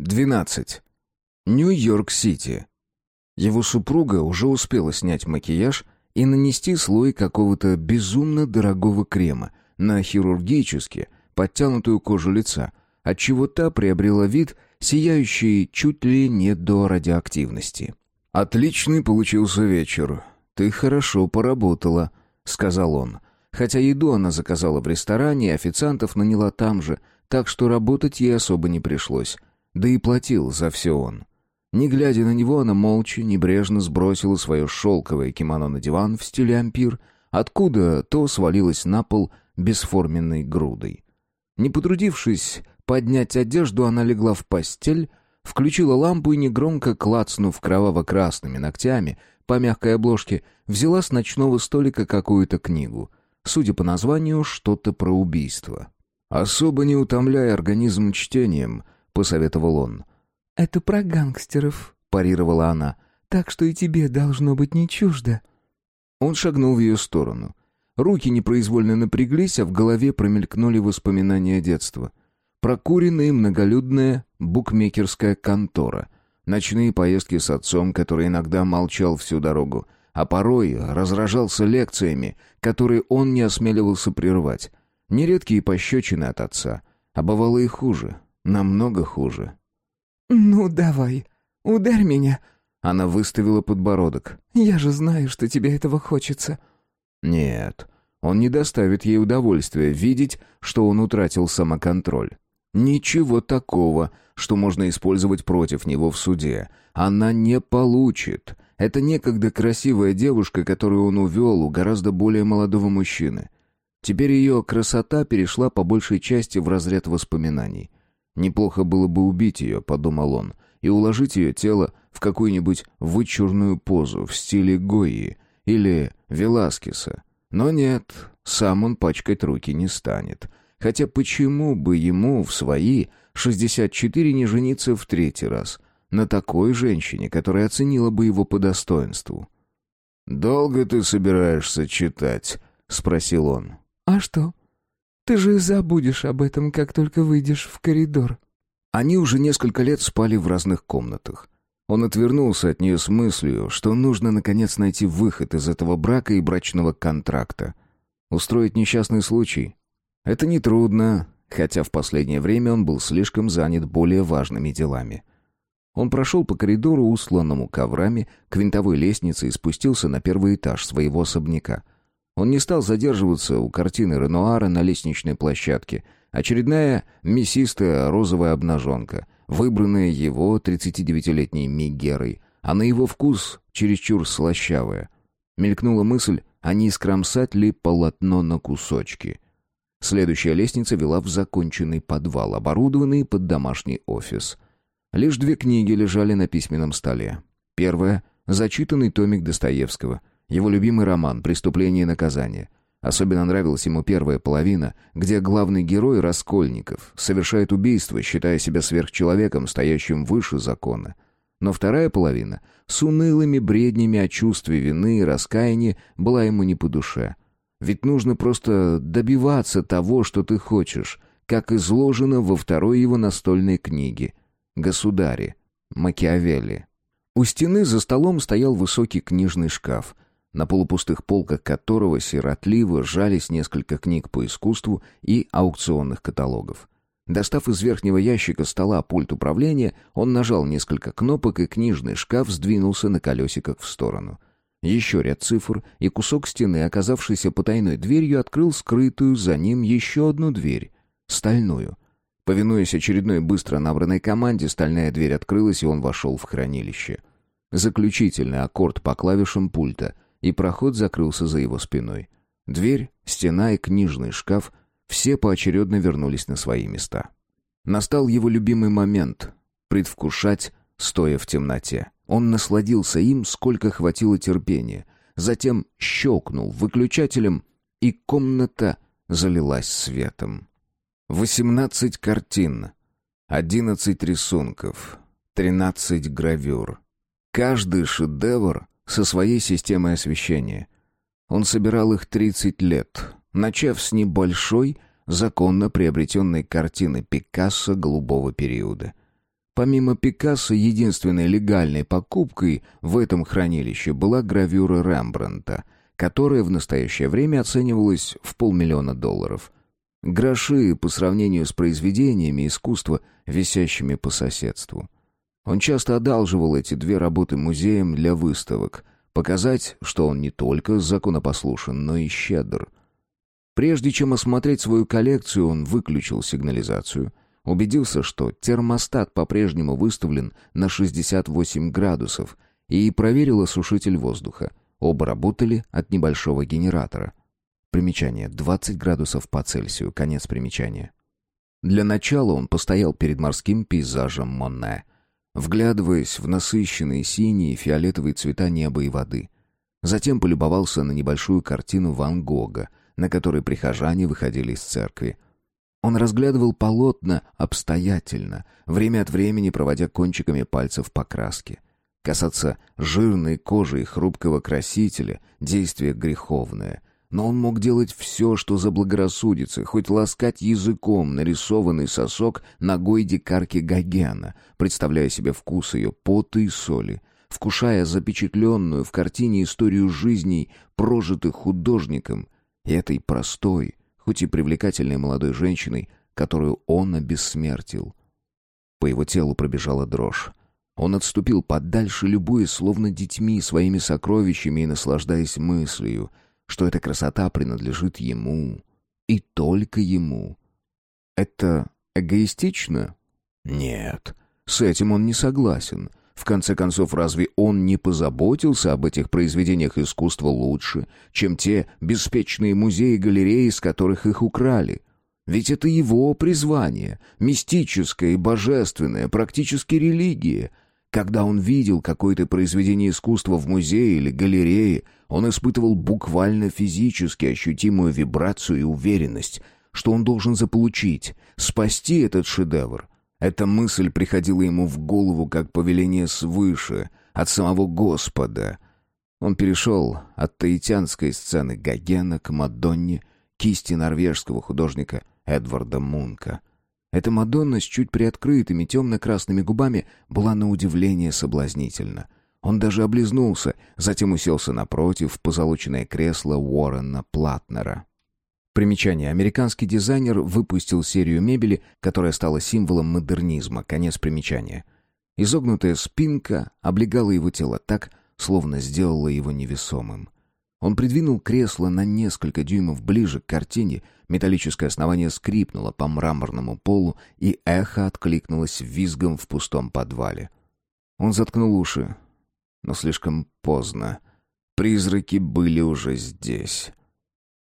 12. Нью-Йорк-Сити. Его супруга уже успела снять макияж и нанести слой какого-то безумно дорогого крема на хирургически подтянутую кожу лица, отчего та приобрела вид, сияющий чуть ли не до радиоактивности. «Отличный получился вечер. Ты хорошо поработала», — сказал он. Хотя еду она заказала в ресторане и официантов наняла там же, так что работать ей особо не пришлось. Да и платил за все он. Не глядя на него, она молча, небрежно сбросила свое шелковое кимоно на диван в стиле ампир, откуда то свалилось на пол бесформенной грудой. Не потрудившись поднять одежду, она легла в постель, включила лампу и, негромко клацнув кроваво-красными ногтями по мягкой обложке, взяла с ночного столика какую-то книгу. Судя по названию, что-то про убийство. «Особо не утомляя организм чтением», — посоветовал он. «Это про гангстеров», — парировала она. «Так что и тебе должно быть не чуждо». Он шагнул в ее сторону. Руки непроизвольно напряглись, а в голове промелькнули воспоминания детства. Прокуренная многолюдная букмекерская контора. Ночные поездки с отцом, который иногда молчал всю дорогу, а порой разражался лекциями, которые он не осмеливался прервать. Нередкие пощечины от отца. А бывало и хуже. Намного хуже. «Ну, давай, ударь меня!» Она выставила подбородок. «Я же знаю, что тебе этого хочется». «Нет, он не доставит ей удовольствия видеть, что он утратил самоконтроль. Ничего такого, что можно использовать против него в суде. Она не получит. Это некогда красивая девушка, которую он увел у гораздо более молодого мужчины. Теперь ее красота перешла по большей части в разряд воспоминаний. Неплохо было бы убить ее, подумал он, и уложить ее тело в какую-нибудь вычурную позу в стиле Гойи или Веласкеса. Но нет, сам он пачкать руки не станет. Хотя почему бы ему в свои 64 не жениться в третий раз на такой женщине, которая оценила бы его по достоинству? «Долго ты собираешься читать?» — спросил он. «А что? Ты же забудешь об этом, как только выйдешь в коридор». Они уже несколько лет спали в разных комнатах. Он отвернулся от нее с мыслью, что нужно наконец найти выход из этого брака и брачного контракта. Устроить несчастный случай. Это нетрудно, хотя в последнее время он был слишком занят более важными делами. Он прошел по коридору, усланному коврами, к винтовой лестнице и спустился на первый этаж своего особняка — он не стал задерживаться у картины Ренуара на лестничной площадке. Очередная мясистая розовая обнаженка, выбранная его 39-летней Мигерой, а на его вкус чересчур слащавая. Мелькнула мысль, а не искромсать ли полотно на кусочки. Следующая лестница вела в законченный подвал, оборудованный под домашний офис. Лишь две книги лежали на письменном столе. Первая — зачитанный томик Достоевского — его любимый роман «Преступление и наказание». Особенно нравилась ему первая половина, где главный герой Раскольников совершает убийство, считая себя сверхчеловеком, стоящим выше закона. Но вторая половина с унылыми бреднями о чувстве вины и раскаяния была ему не по душе. Ведь нужно просто добиваться того, что ты хочешь, как изложено во второй его настольной книге «Государи» Макиавелли. У стены за столом стоял высокий книжный шкаф — на полупустых полках которого сиротливо сжались несколько книг по искусству и аукционных каталогов. Достав из верхнего ящика стола пульт управления, он нажал несколько кнопок, и книжный шкаф сдвинулся на колесиках в сторону. Еще ряд цифр, и кусок стены, оказавшийся потайной дверью, открыл скрытую за ним еще одну дверь, стальную. Повинуясь очередной быстро набранной команде, стальная дверь открылась, и он вошел в хранилище. Заключительный аккорд по клавишам пульта — и проход закрылся за его спиной. Дверь, стена и книжный шкаф все поочередно вернулись на свои места. Настал его любимый момент — предвкушать, стоя в темноте. Он насладился им, сколько хватило терпения. Затем щелкнул выключателем, и комната залилась светом. Восемнадцать картин, одиннадцать рисунков, тринадцать гравюр. Каждый шедевр со своей системой освещения. Он собирал их 30 лет, начав с небольшой, законно приобретенной картины Пикассо голубого периода. Помимо Пикассо, единственной легальной покупкой в этом хранилище была гравюра Рембрандта, которая в настоящее время оценивалась в полмиллиона долларов. Гроши по сравнению с произведениями искусства, висящими по соседству. Он часто одалживал эти две работы музеям для выставок, показать, что он не только законопослушен, но и щедр. Прежде чем осмотреть свою коллекцию, он выключил сигнализацию, убедился, что термостат по-прежнему выставлен на 68 градусов, и проверил осушитель воздуха. Оба работали от небольшого генератора. Примечание 20 градусов по Цельсию, конец примечания. Для начала он постоял перед морским пейзажем Монне, вглядываясь в насыщенные синие и фиолетовые цвета неба и воды. Затем полюбовался на небольшую картину Ван Гога, на которой прихожане выходили из церкви. Он разглядывал полотна обстоятельно, время от времени проводя кончиками пальцев по краске. Касаться жирной кожи и хрупкого красителя — действие греховное — но он мог делать все, что заблагорассудится, хоть ласкать языком нарисованный сосок ногой дикарки Гогена, представляя себе вкус ее пота и соли, вкушая запечатленную в картине историю жизней, прожитых художником, этой простой, хоть и привлекательной молодой женщиной, которую он обессмертил. По его телу пробежала дрожь. Он отступил подальше, любуясь словно детьми своими сокровищами и наслаждаясь мыслью — что эта красота принадлежит ему и только ему. Это эгоистично? Нет, с этим он не согласен. В конце концов, разве он не позаботился об этих произведениях искусства лучше, чем те беспечные музеи и галереи, из которых их украли? Ведь это его призвание, мистическое и божественное, практически религия. Когда он видел какое-то произведение искусства в музее или галерее, он испытывал буквально физически ощутимую вибрацию и уверенность, что он должен заполучить, спасти этот шедевр. Эта мысль приходила ему в голову как повеление свыше, от самого Господа. Он перешел от таитянской сцены Гогена к Мадонне, кисти норвежского художника Эдварда Мунка. Эта Мадонна с чуть приоткрытыми темно-красными губами была на удивление соблазнительна — он даже облизнулся, затем уселся напротив в позолоченное кресло Уоррена Платнера. Примечание. Американский дизайнер выпустил серию мебели, которая стала символом модернизма. Конец примечания. Изогнутая спинка облегала его тело так, словно сделала его невесомым. Он придвинул кресло на несколько дюймов ближе к картине, металлическое основание скрипнуло по мраморному полу, и эхо откликнулось визгом в пустом подвале. Он заткнул уши, но слишком поздно. Призраки были уже здесь.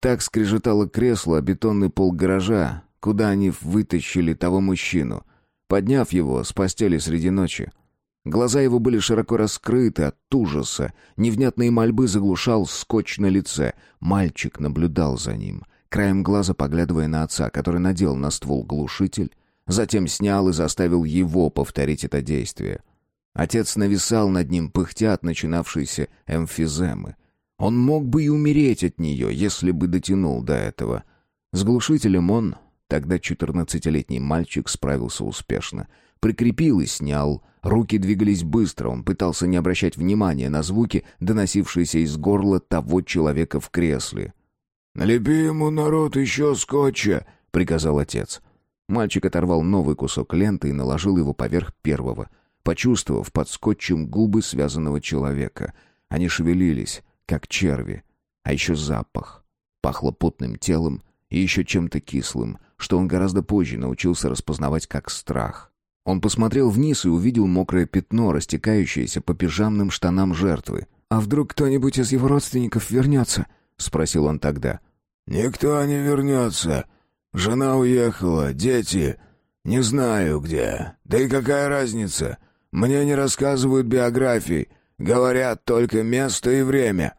Так скрежетало кресло, бетонный пол гаража, куда они вытащили того мужчину, подняв его с постели среди ночи. Глаза его были широко раскрыты от ужаса, невнятные мольбы заглушал скотч на лице. Мальчик наблюдал за ним, краем глаза поглядывая на отца, который надел на ствол глушитель, затем снял и заставил его повторить это действие. Отец нависал над ним, пыхтя от начинавшейся эмфиземы. Он мог бы и умереть от нее, если бы дотянул до этого. С глушителем он, тогда четырнадцатилетний мальчик, справился успешно. Прикрепил и снял. Руки двигались быстро, он пытался не обращать внимания на звуки, доносившиеся из горла того человека в кресле. «Налепи ему, народ, еще скотча!» — приказал отец. Мальчик оторвал новый кусок ленты и наложил его поверх первого — почувствовав под скотчем губы связанного человека. Они шевелились, как черви. А еще запах. Пахло потным телом и еще чем-то кислым, что он гораздо позже научился распознавать как страх. Он посмотрел вниз и увидел мокрое пятно, растекающееся по пижамным штанам жертвы. «А вдруг кто-нибудь из его родственников вернется?» — спросил он тогда. «Никто не вернется. Жена уехала, дети. Не знаю где. Да и какая разница? Мне не рассказывают биографии, говорят только место и время».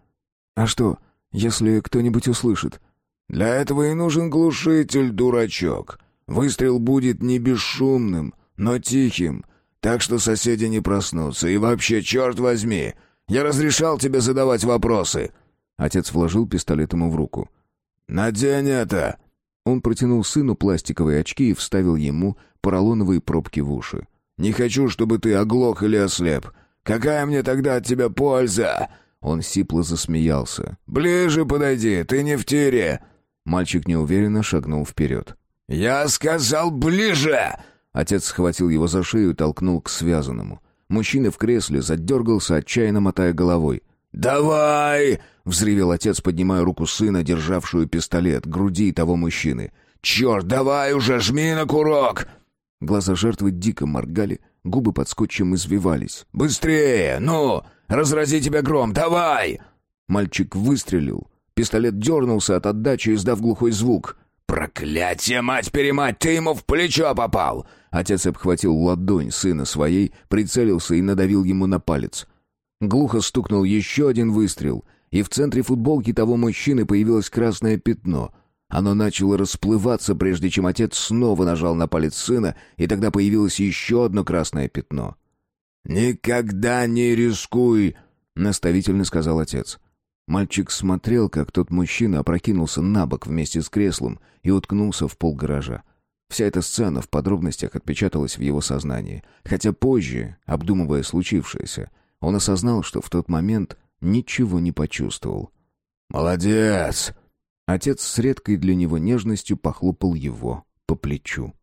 «А что, если кто-нибудь услышит?» «Для этого и нужен глушитель, дурачок. Выстрел будет не бесшумным, но тихим, так что соседи не проснутся. И вообще, черт возьми, я разрешал тебе задавать вопросы». Отец вложил пистолет ему в руку. «Надень это!» Он протянул сыну пластиковые очки и вставил ему поролоновые пробки в уши. Не хочу, чтобы ты оглох или ослеп. Какая мне тогда от тебя польза?» Он сипло засмеялся. «Ближе подойди, ты не в тире!» Мальчик неуверенно шагнул вперед. «Я сказал ближе!» Отец схватил его за шею и толкнул к связанному. Мужчина в кресле задергался, отчаянно мотая головой. «Давай!» — взревел отец, поднимая руку сына, державшую пистолет, груди того мужчины. «Черт, давай уже, жми на курок!» Глаза жертвы дико моргали, губы под скотчем извивались. «Быстрее! Ну! Разрази тебя гром! Давай!» Мальчик выстрелил. Пистолет дернулся от отдачи, издав глухой звук. «Проклятие, мать-перемать, ты ему в плечо попал!» Отец обхватил ладонь сына своей, прицелился и надавил ему на палец. Глухо стукнул еще один выстрел, и в центре футболки того мужчины появилось красное пятно. Оно начало расплываться, прежде чем отец снова нажал на палец сына, и тогда появилось еще одно красное пятно. «Никогда не рискуй!» — наставительно сказал отец. Мальчик смотрел, как тот мужчина опрокинулся на бок вместе с креслом и уткнулся в пол гаража. Вся эта сцена в подробностях отпечаталась в его сознании, хотя позже, обдумывая случившееся, он осознал, что в тот момент ничего не почувствовал. «Молодец!» Отец с редкой для него нежностью похлопал его по плечу.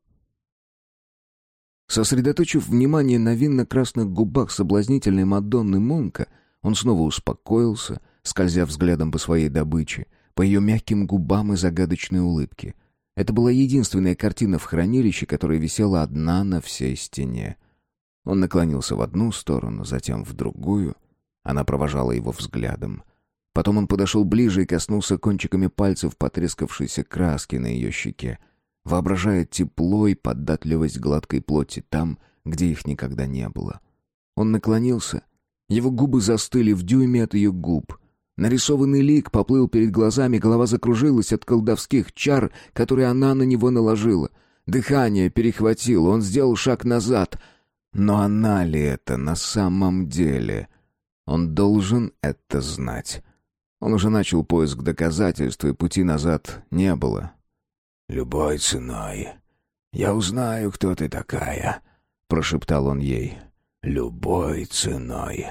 Сосредоточив внимание на винно-красных губах соблазнительной Мадонны Монка, он снова успокоился, скользя взглядом по своей добыче, по ее мягким губам и загадочной улыбке. Это была единственная картина в хранилище, которая висела одна на всей стене. Он наклонился в одну сторону, затем в другую. Она провожала его взглядом. Потом он подошел ближе и коснулся кончиками пальцев потрескавшейся краски на ее щеке, воображая тепло и податливость гладкой плоти там, где их никогда не было. Он наклонился. Его губы застыли в дюйме от ее губ. Нарисованный лик поплыл перед глазами, голова закружилась от колдовских чар, которые она на него наложила. Дыхание перехватило, он сделал шаг назад — но она ли это на самом деле? Он должен это знать. Он уже начал поиск доказательств, и пути назад не было. «Любой ценой. Я узнаю, кто ты такая», — прошептал он ей. «Любой ценой».